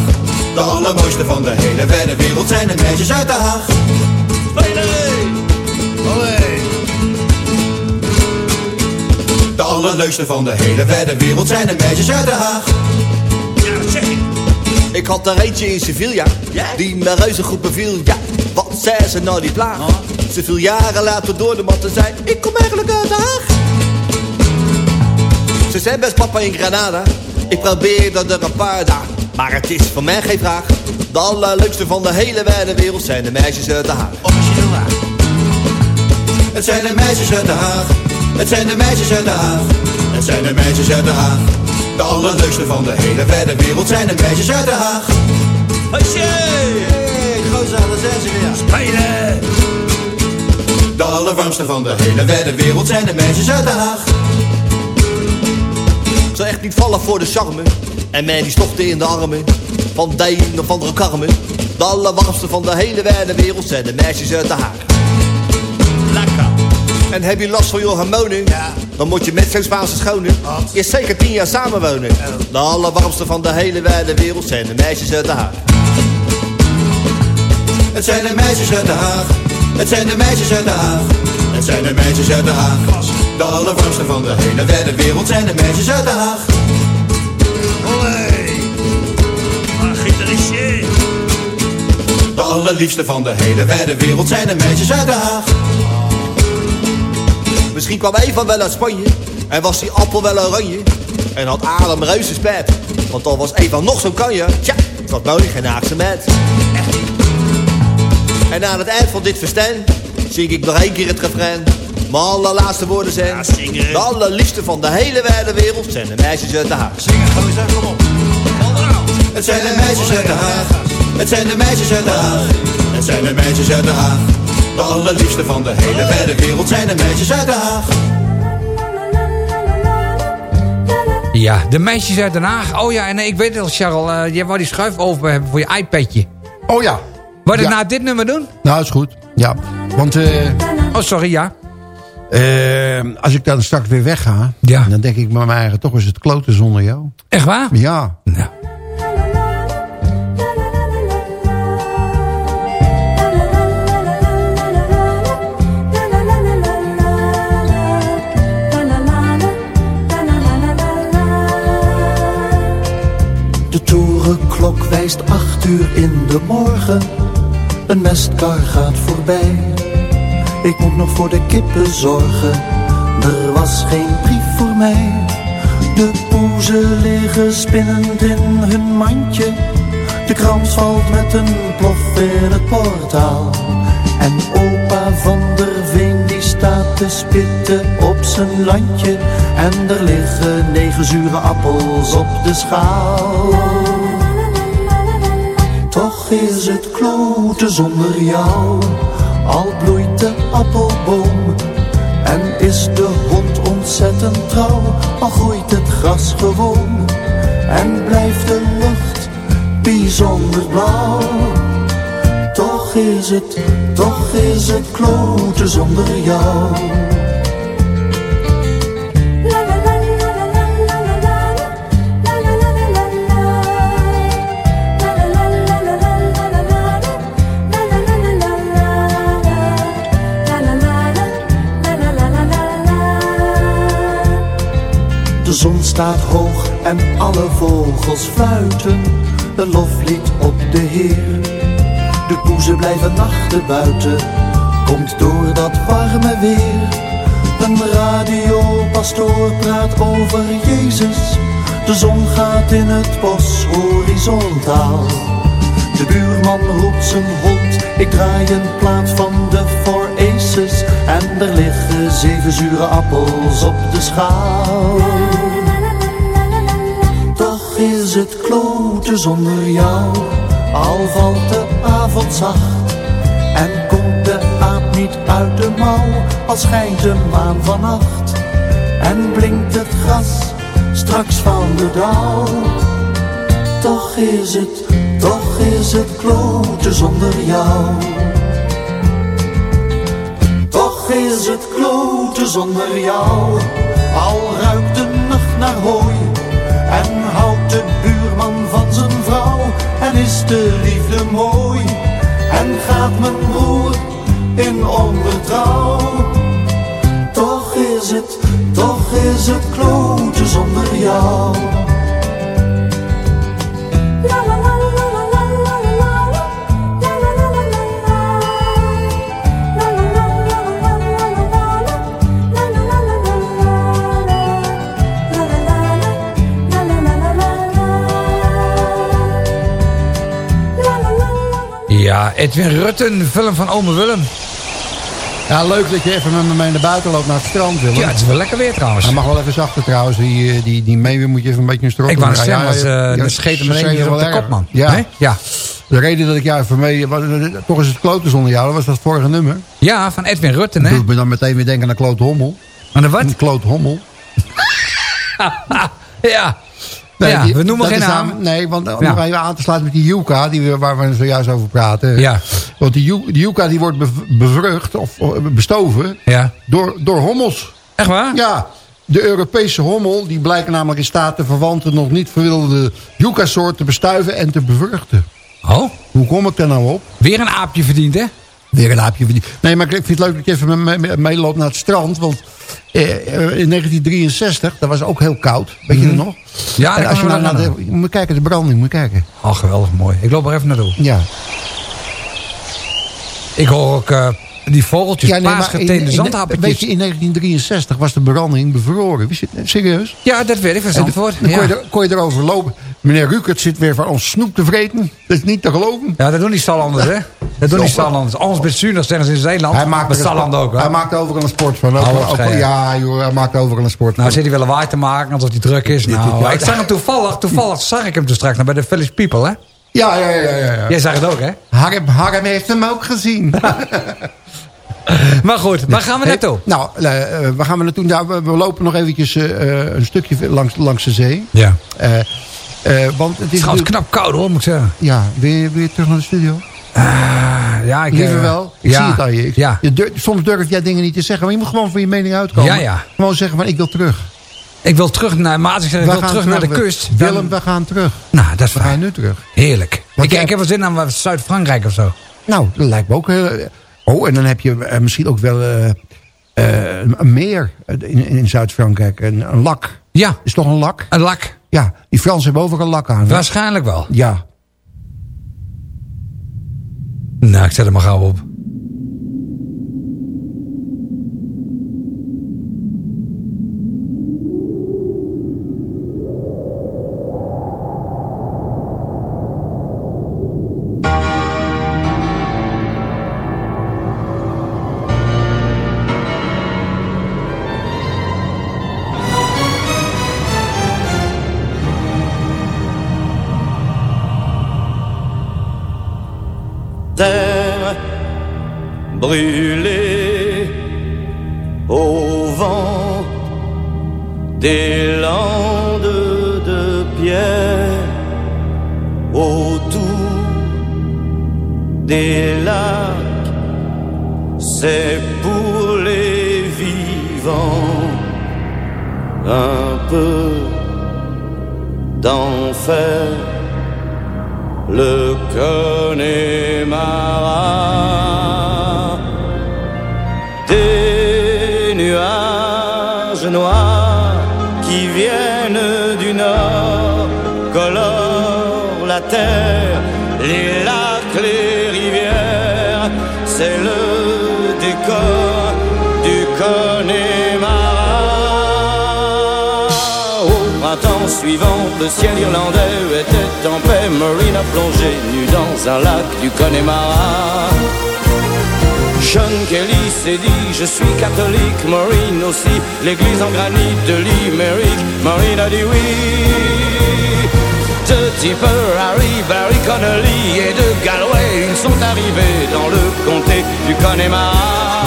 De allermooiste van de hele verre wereld zijn de meisjes uit Den Haag. De De allerleukste van de hele wijde wereld zijn de meisjes uit Den Haag. Ja, dat zeg ik. Ik had er eentje in Sevilla, die me reuze goed beviel. Ja, wat zei ze nou die plaag? Ze viel jaren later door de mat en zei, ik kom eigenlijk uit Den Haag. Ze zei best papa in Granada, ik probeer er een paar daar. Maar het is voor mij geen vraag. De allerleukste van de hele wijde wereld zijn de meisjes uit Den Haag. Het zijn de meisjes uit Den Haag. Het zijn de meisjes uit Den Haag. Het zijn de meisjes uit Den Haag. De allerleukste van de hele wijde wereld zijn de meisjes uit Den Haag. Hey, daar zijn ze weer. Spelen! De allerwarmste van de hele wijde wereld zijn de meisjes uit Den Haag. Zal echt niet vallen voor de charme. En mij die stofte in de armen. Van de een of andere karmen. De allerwarmste van de hele wijde wereld zijn de meisjes uit Den Haag. Lekker. En heb je last van je hormonen? Ja. Dan moet je met zo'n Spaanse schone eerst zeker tien jaar samenwonen. De allerwarmste van de hele wijde wereld zijn de meisjes uit Den Haag. Het zijn de meisjes uit Den Haag. Het zijn de meisjes uit Den Haag. Het zijn de meisjes uit Den Haag. De allerwarmste van de hele wijde wereld zijn de meisjes uit Den Haag. De allerliefste van de hele wijde wereld zijn de meisjes uit Den Haag. Misschien kwam Eva wel uit Spanje en was die appel wel oranje. En had Adam reuze spijt, want dan was Eva nog zo'n kanje. Tja, was mooi geen Haagse meid. En aan het eind van dit festijn zing ik nog één keer het refrein. Mijn allerlaatste woorden zijn, de allerliefste van de hele wijde wereld zijn de meisjes uit de Haag. Zingen, gozer, kom op. Het zijn de meisjes uit Den Haag. Het zijn de meisjes uit Den Haag. Het zijn de meisjes uit Den Haag. De allerliefste van de hele wijde wereld zijn de meisjes uit Den Haag. Ja, de meisjes uit Den Haag. Oh ja, en ik weet het al, Charles. eh, jij wou die schuif over hebben voor je iPadje. Oh ja. Wou je Ja. na dit nummer doen? Nou, is goed. Ja, want eh, Oh, sorry, ja. eh, als ik dan straks weer wegga... Ja. dan denk ik bij mij eigen, toch is het kloten zonder jou. Echt waar? Ja. Nou. De torenklok wijst acht uur in de morgen. Een mestkar gaat voorbij. Ik moet nog voor de kippen zorgen. Er was geen brief voor mij. De poezen liggen spinnend in hun mandje. De krans valt met een plof in het portaal. En opa van der Veen die staat te spitten op zijn landje. En er liggen negen zure appels op de schaal. Toch is het kloten zonder jou, al bloeit de appelboom. En is de hond ontzettend trouw, al groeit het gras gewoon. En blijft de lucht bijzonder blauw. Toch is het, toch is het kloten zonder jou. Staat hoog en alle vogels fluiten een loflied op de Heer. De poezen blijven nachten buiten, komt door dat warme weer. Een radiopastoor praat over Jezus. De zon gaat in het bos horizontaal. De buurman roept zijn hond, ik draai een plaat van de Four. En er liggen zeven zure appels op de schaal. Het kloten zonder jou, al valt de avond zacht. En komt de aap niet uit de mouw, al schijnt de maan vannacht. En blinkt het gras straks van de dauw. Toch is het, toch is het kloten zonder jou. Toch is het kloten zonder jou, al ruikt de nacht naar hooi. Edwin Rutten, film van Ome Willem. Ja, leuk dat je even met me mee naar buiten loopt naar het strand, Willem. Ja, het is wel lekker weer trouwens. Hij mag wel even zachter trouwens. Die, eh, die, die meeuwen moet je even een beetje een strook Ik wou doen. zeggen, eh, ja, dan scheet hem scheten op de kop, man. Ja. Ja. De reden dat ik jou even mee... was- Toch is het kloten zonder jou. Dat was dat vorige nummer. ja, van Edwin Rutten, hè? Doe ik me dan meteen weer denken aan Kloot Hommel. Aan de wat? Een Kloot Hommel. Ja. Nee, ja, we noemen geen naam. nee, want om Ja. even aan te sluiten met die Yuka, die we, waar we zojuist over praten. Ja. Want die, die Yuka die wordt bev- bevrucht of of bestoven Ja. door, door hommels. Echt waar? Ja, de Europese hommel die blijkt namelijk in staat de verwante nog niet verwilderde Yuka-soort te bestuiven en te bevruchten. Oh, Hoe kom ik daar nou op? weer een aapje verdiend, hè? Weer een aapje. Nee, maar ik vind het leuk dat je even mee- mee- meeloopt naar het strand. Want eh, eh, in 1963, dat was ook heel koud. Weet je dat nog? Ja, en als je nou naar de, moet kijken, de branding, moet je kijken. Oh, geweldig mooi. Ik loop er even naartoe. Ja. Ik hoor ook eh, die vogeltjes, Ja, nee, maar zandhappertjes. Weet je, in 1963 was de branding bevroren. Serieus? Ja, dat weet ik van Zandvoort. Dan kon, Ja. je er, kon je erover lopen. Meneer Rukert zit weer van ons snoep te vreten. Dat is niet te geloven. ja, dat doen die Stallanders, hè? Dat doen die Stallanders. Anders met Suners zeggen ze in Zeeland. Hij maakt een Stalland ook, hè? Hij maakt overal een sport van. Ook, ja, joh, hij maakt overal een sport Nou van. zit hij wel lawaai te maken, alsof hij druk is. Nou, ja. ik zag hem toevallig, toevallig zag ik hem toen straks bij de Village People, hè? Ja, ja, ja. ja, ja. Jij zag het ook, hè? Harm, Harm heeft hem ook gezien. Maar goed, waar gaan we naartoe? nou, eh, waar gaan we naartoe? Nou, we, we lopen nog eventjes eh, eh, een stukje langs, langs de zee. Ja. Want het Het is trouwens knap koud, hoor, moet ik zeggen. Ja, wil je, wil je terug naar de studio? Ja, ik, Liever eh, wel. Ik ja, zie het aan je. Ik- Ja. je dur- soms durf jij dingen niet te zeggen, maar je moet gewoon voor je mening uitkomen. Ja, ja. Gewoon zeggen van ik wil terug. Ik wil terug naar, maar als ik wil gaan terug naar de kust. Willem, we gaan terug. Nou, dat is We gaan nu terug. Heerlijk. Ik, jij- ik heb wel zin aan wat Zuid-Frankrijk of zo. Nou, dat lijkt me ook heel... Oh, en dan heb je eh, misschien ook wel eh, eh, een meer in, in Zuid-Frankrijk. Een, een lak. Ja, Is toch een lak? een lak. Ja, die Fransen hebben overal lak aan. hè? Waarschijnlijk wel. Ja. Nou, ik zet hem maar gauw op. le Connemara des nuages noirs qui viennent du nord colorent la terre, les lacs, les rivières, c'est le décor suivant, le ciel irlandais était en paix. Marine a plongé nu dans un lac du Connemara. Sean Kelly s'est dit je suis catholique, Maureen aussi, l'église en granit de Limerick, Maureen a dit oui. De Tipper, Harry, Barry Connolly et de Galway, ils sont arrivés dans le comté du Connemara.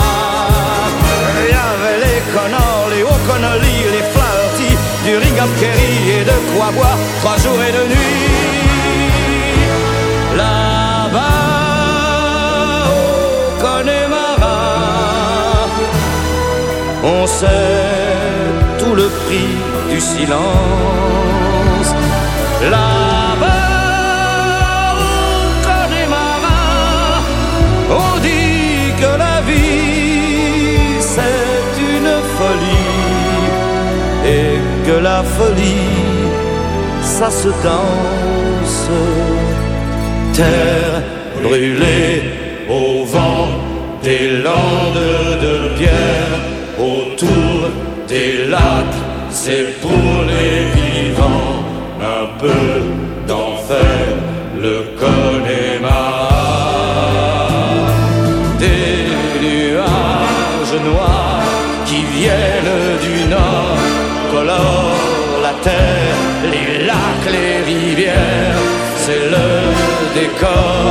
Il y avait les Connors, les O'Connolly, les du Kerry et de quoi boire trois jours et deux nuits. Là-bas, au Connemara, on sait tout le prix du silence. Là-bas, ça se danse. Terre brûlée au vent des landes de pierre, autour des lacs, c'est pour les vivants un peu d'enfer, le connaît des nuages noirs qui viennent lacs, les rivières, c'est le décor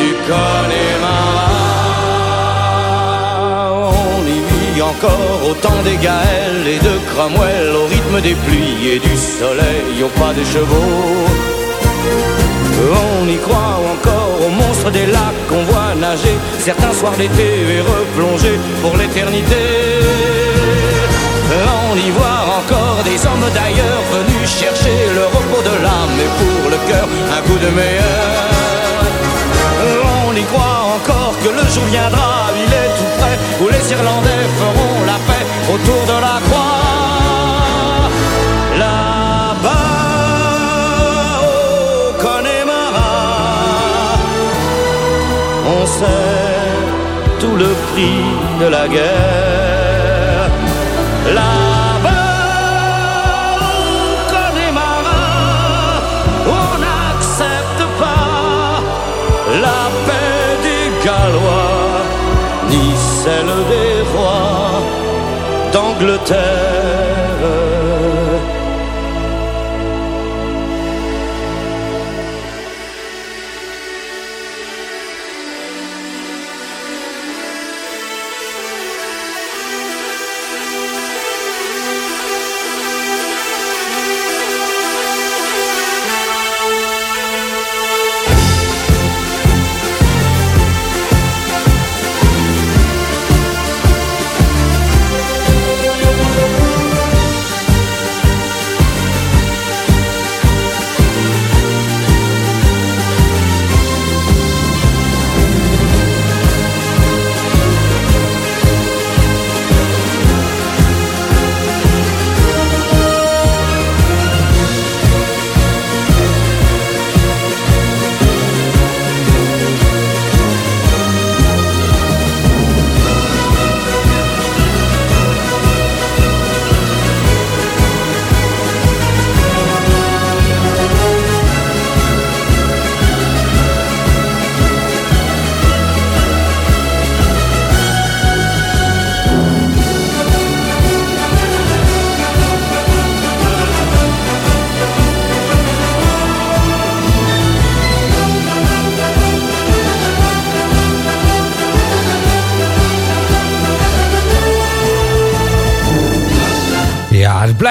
du Connemara. On y vit encore au temps des Gaëls et de Cromwell, au rythme des pluies et du soleil, au pas des chevaux. On y croit encore aux monstres des lacs qu'on voit nager certains soirs d'été et replonger pour l'éternité. On y voit encore des hommes d'ailleurs venus chercher le repos de l'âme et pour le cœur un coup de meilleur. On y croit encore que le jour viendra, il est tout près, où les Irlandais feront la paix autour de la croix. Là-bas on sait tout le prix de la guerre. Gallois, ni celle des rois d'Angleterre.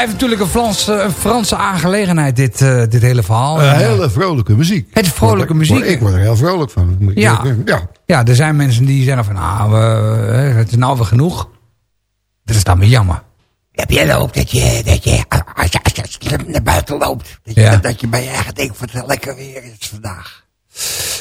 Blijft natuurlijk een, Franse, een Franse aangelegenheid, dit, eh, dit hele verhaal. Eh, hele vrolijke muziek. Het is vrolijke ik- muziek. Ik word er heel vrolijk van. Moet ik Ja. ja. Ja, er zijn mensen die zeggen van, nou, eh, het is nou weer genoeg. Dat is dan weer jammer. Heb jij ook dat je, dat je als je, als je naar buiten loopt, dat je, Ja. dat je bij je eigen denkt, wat lekker weer is vandaag.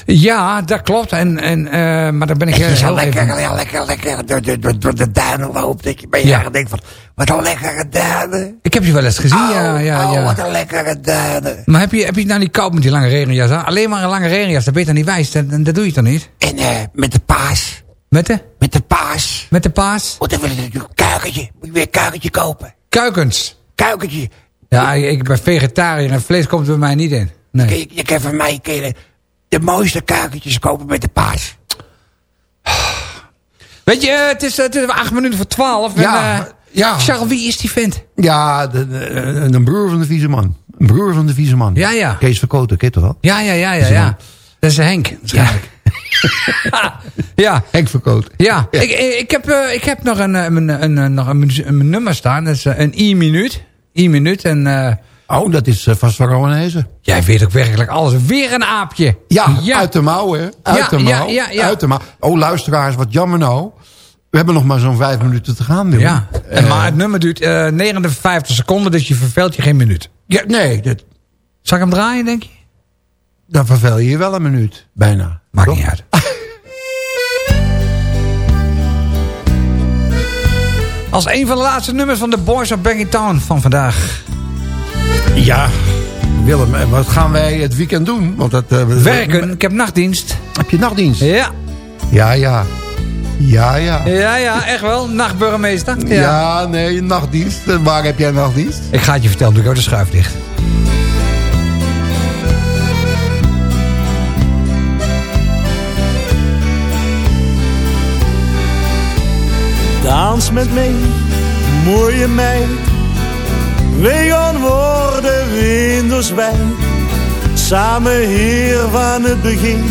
Ja, dat klopt. En, en, eh, maar dan ben ik je heel lekker, even... ja, lekker, lekker door, door, door, door de duinen loopt, dat je bij je Ja. denkt van, wat een lekkere duinen. Ik heb je wel eens gezien, oh, ja, ja, oh, ja. wat een lekkere duinen. Maar heb je, heb je nou niet koud met die lange regenjas aan? Alleen maar een lange regenjas, dat ben je dan niet wijs. Dat, dat doe je toch niet? En eh, met de paas, Met de? met de paas. Met de paas? Moet even een kuikentje, moet je weer een kuikentje kopen. Kuikens. Kuikentje. Ja, ik ben vegetariër en vlees komt bij mij niet in. Nee. Je, je kan van mij je de mooiste kuikentjes kopen met de paas. Weet je, eh, het is, het is acht minuten voor twaalf. Ja, en, eh, ja. Charles, wie is die vent? Ja, de, de- een broer van de vieze man. Een broer van de vieze man. Ja, ja. Kees Verkoten, ken je toch wel? Ja, ja, ja, ja, ja. Dat is Henk, waarschijnlijk. Ja. Henk Verkoten. Ja, Ik, ik, ik heb, eh, ik heb nog een, eh, een, een, nog een, nummer staan. Dat is eh, een i-minuut. I-minuut. En eh, Oh, dat is eh, vast van Romanezen. jij weet ook werkelijk alles. Weer een aapje. Ja, uit de mouw, hè? Uit Ja, de mouw. ja. Uit de mouw. Oh, luisteraars, wat jammer nou. We hebben nog maar zo'n vijf minuten te gaan. Willem. Ja, en, maar het nummer duurt eh 59 seconden, dus je verveelt je geen minuut. Ja, nee, dat, Zal ik hem draaien, denk je? dan vervel je je wel een minuut. Bijna. Maakt Toch? niet uit. Als een van de laatste nummers van de Boys of Banging Town van vandaag. Ja, Willem, wat gaan wij het weekend doen? Want dat, eh, we- Werken, ik heb nachtdienst. Heb je nachtdienst? Ja, Ja, ja. Ja, ja. ja, ja, echt wel. Nachtburgemeester. Ja, nee, nachtdienst. Eh, Waar heb jij nachtdienst? Ik ga het je vertellen, doe ik ook de schuif dicht. Dans met mij, mooie meid. We gaan worden winders wijd. Samen hier van het begin.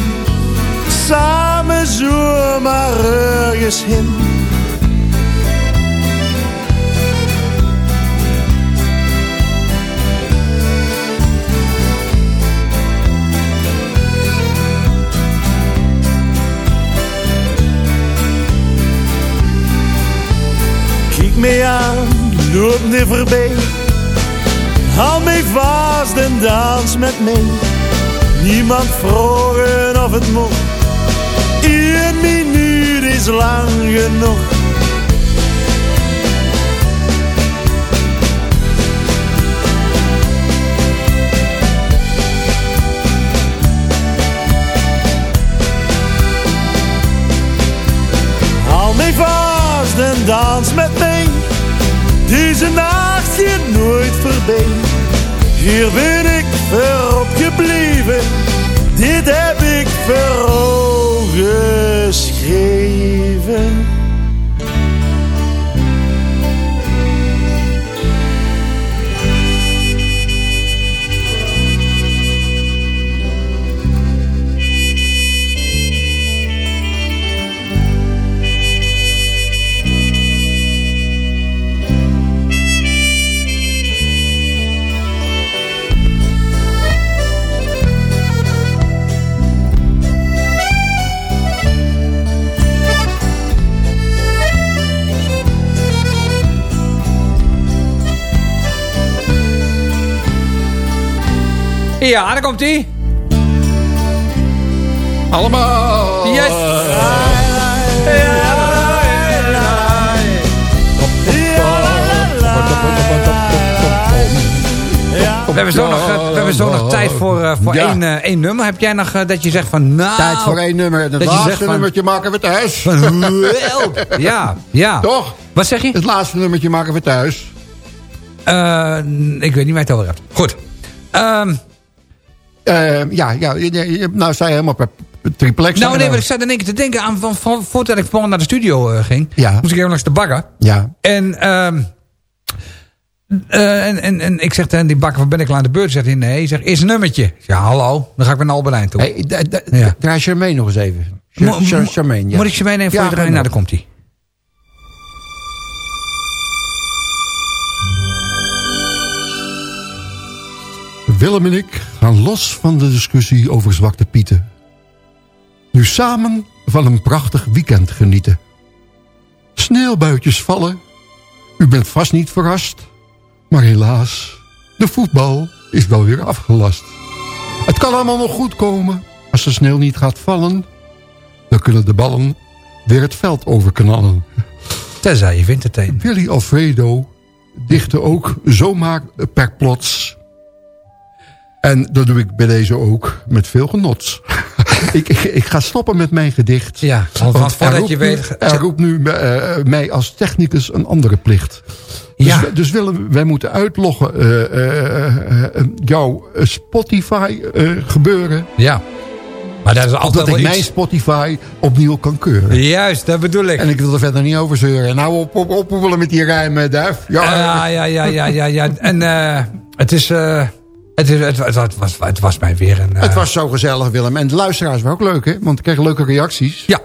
Samen zomaar ergens heen. Kijk me aan, loop niet voorbij. Hou mij vast en dans met mij. Niemand vragen of het moet. Een minuut is lang genoeg. Hou mij vast en dans met mij. Deze nacht gaat nooit voorbij. Hier ben ik voor opgebleven. Dit heb ik voor geschreven. Ja, daar komt hij. Allemaal. Yes. We hebben zo nog, eh, we hebben zo nog tijd voor, eh, voor Ja. één, eh, één nummer. Heb jij nog dat je zegt van nou... Tijd voor één nummer. Het dat laatste van- nummertje maken we thuis. Van, wel. Ja, ja. Toch? Wat zeg je? Het laatste nummertje maken we thuis. Eh, ik weet niet waar je het over hebt. Goed. Ehm, Eh, ja, ja, je- je- je- nou je helemaal per triplex. nou nee, maar ik zat in één keer te denken aan... Van, van, voordat ik vanmorgen naar de studio eh, ging... Ja. moest ik even langs de bagger. Ja. En, ehm, eh, en, en, en ik zeg tegen die bakker, van ben ik al aan de beurt? Zegt hij, nee. Zeg, is een nummertje. Ja, hallo. Dan ga ik naar Alberlijn toe. Hey, Ja. Draai Charmaine nog eens even. Charmaine, ja. Moet ik je meenemen voor Ja, je draaien? ga Nou, daar komt hij. Willem en ik gaan los van de discussie over Zwarte Pieten. Nu samen van een prachtig weekend genieten. Sneeuwbuitjes vallen. U bent vast niet verrast. Maar helaas, de voetbal is wel weer afgelast. Het kan allemaal nog goed komen. Als de sneeuw niet gaat vallen... dan kunnen de ballen weer het veld overknallen. Tenzij je vindt het een. Willy Alfredo dichtte ook zomaar per plots. En dat doe ik bij deze ook met veel genot. ik, ik, ik ga stoppen met mijn gedicht. Ja, want voordat roept je weet... Er roept nu eh, mij als technicus een andere plicht. Dus, Ja. we- dus willen, wij moeten uitloggen eh, jouw Spotify gebeuren. Ja. Maar dat is altijd wel ik iets... mijn Spotify opnieuw kan keuren. Juist, dat bedoel ik. En ik wil er verder niet over zeuren. Nou, op, op, met die rijmen, duif. Ja, Ja, ja, ja, ja, ja, ja. En het is... eh, het, is het, het, het was, het was mij weer een... eh, Het was zo gezellig, Willem. En de luisteraars waren ook leuk, hè? Want ik kreeg leuke reacties. Ja.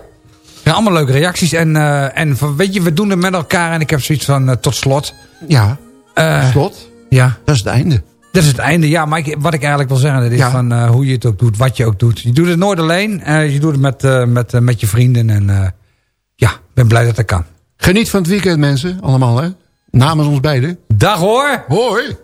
Ja, allemaal leuke reacties. En, eh, en van, weet je, we doen het met elkaar. En ik heb zoiets van, eh, tot slot. Ja, Eh, slot. ja, Dat is het einde. dat is het einde. Ja, maar ik, wat ik eigenlijk wil zeggen, dat is Ja. van eh, hoe je het ook doet, wat je ook doet. Je doet het nooit alleen. eh, je doet het met, eh, met, eh, met je vrienden. En eh, ja, ik ben blij dat dat kan. Geniet van het weekend, mensen. Allemaal, hè? Namens ons beiden. Dag hoor! Hoi!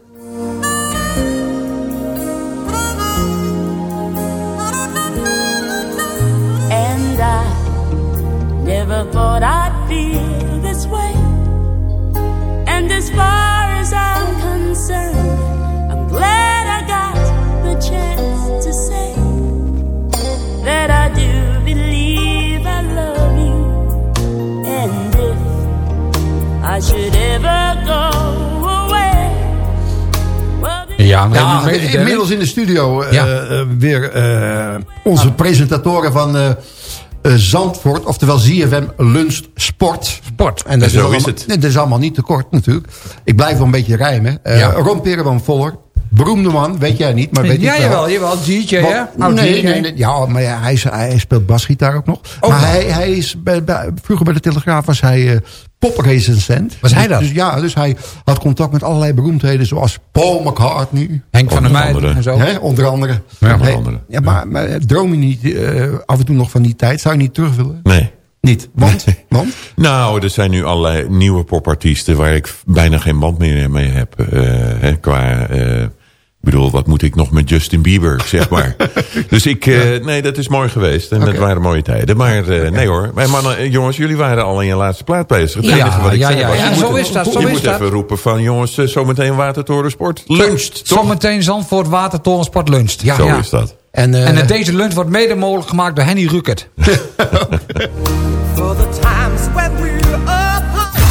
Feel this way. And as far as I'm concerned, I'm glad I got the chance to say that I do believe I love you. And if I should ever go away, well, then Ja, Ja, inmiddels in de studio eh, Ja. eh, weer eh, onze presentatoren van eh, Zandvoort. Oftewel ZFM Lunch Sport. Sport. En dat zo is allemaal, het. Nee, dat is allemaal niet te kort natuurlijk. Ik blijf wel een beetje rijmen. Eh Ja. Ron Pereman Voller. Beroemde man, weet jij niet, maar weet ja, ik wel. jawel, jawel. DJ, hè? Nee, DJ. nee, nee, ja, maar ja, hij, is, hij speelt basgitaar ook nog. Maar hij, hij is bij, bij- vroeger bij de Telegraaf was hij eh poprecensent. Was hij Dus- dat? Dus, ja, dus hij had contact met allerlei beroemdheden zoals Paul McCartney. Henk van der Meijden andere. en zo. Hè, onder andere. Ja, onder Hey, andere. Ja, maar, maar droom je niet eh, af en toe nog van die tijd? Zou je niet terug willen? Nee. Niet. Want? Want? Nou, er zijn nu allerlei nieuwe popartiesten waar ik bijna geen band meer mee heb. eh, hè, qua, eh, ik bedoel, wat moet ik nog met Justin Bieber, zeg maar. dus ik, eh, nee, dat is mooi geweest. En dat waren mooie tijden. Maar eh, nee hoor, mijn mannen, eh, jongens, jullie waren al in je laatste plaat bezig. Het Ja, enige wat ik ja, zei ja, was, ja, je zo moet- is dat, zo je is moet dat. even roepen van, jongens, eh, zometeen Watertoren Sport. Luncht, toch? Zometeen Zandvoort Watertorensport luncht. Ja, Zo ja. is dat. En, eh, En deze lunch wordt mede mogelijk gemaakt door Henny Rukert.